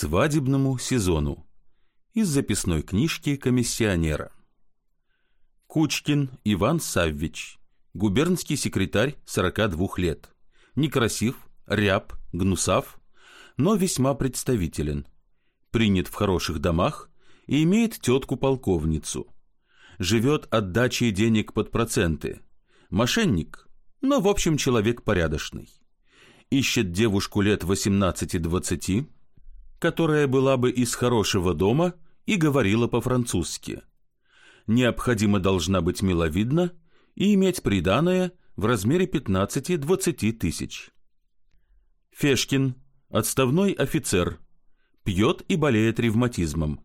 свадебному сезону. Из записной книжки комиссионера. Кучкин Иван Саввич, губернский секретарь 42 лет. Некрасив, ряб, гнусав, но весьма представителен. Принят в хороших домах и имеет тетку-полковницу. Живет от дачи денег под проценты. Мошенник, но в общем человек порядочный. Ищет девушку лет 18-20, которая была бы из хорошего дома и говорила по-французски. Необходимо должна быть миловидна и иметь приданое в размере 15-20 тысяч. Фешкин, отставной офицер, пьет и болеет ревматизмом.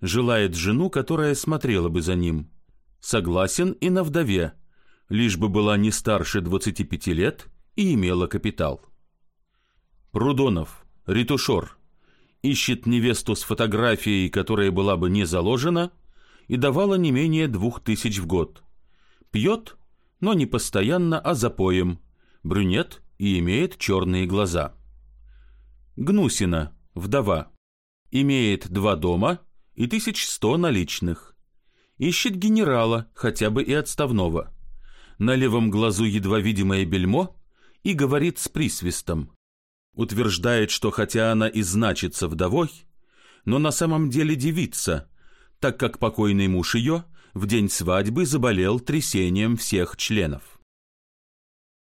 Желает жену, которая смотрела бы за ним. Согласен и на вдове, лишь бы была не старше 25 лет и имела капитал. Прудонов, ретушер, ищет невесту с фотографией, которая была бы не заложена, и давала не менее двух тысяч в год. Пьет, но не постоянно, а запоем, брюнет и имеет черные глаза. Гнусина, вдова, имеет два дома и тысяч сто наличных. Ищет генерала, хотя бы и отставного. На левом глазу едва видимое бельмо и говорит с присвистом. Утверждает, что хотя она и значится вдовой, но на самом деле девица, так как покойный муж ее в день свадьбы заболел трясением всех членов.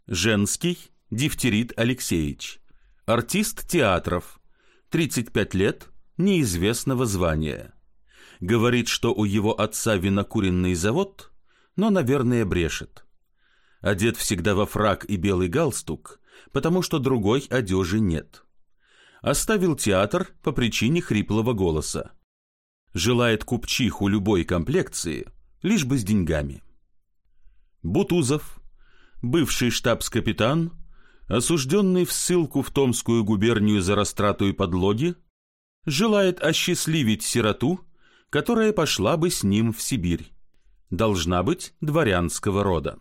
Женский Дифтерит Алексеевич, артист театров, 35 лет, неизвестного звания. Говорит, что у его отца винокуренный завод, но, наверное, брешет. Одет всегда во фрак и белый галстук, потому что другой одежи нет. Оставил театр по причине хриплого голоса. Желает купчиху любой комплекции, лишь бы с деньгами. Бутузов, бывший штабс-капитан, осужденный в ссылку в Томскую губернию за растрату и подлоги, желает осчастливить сироту, которая пошла бы с ним в Сибирь. Должна быть дворянского рода.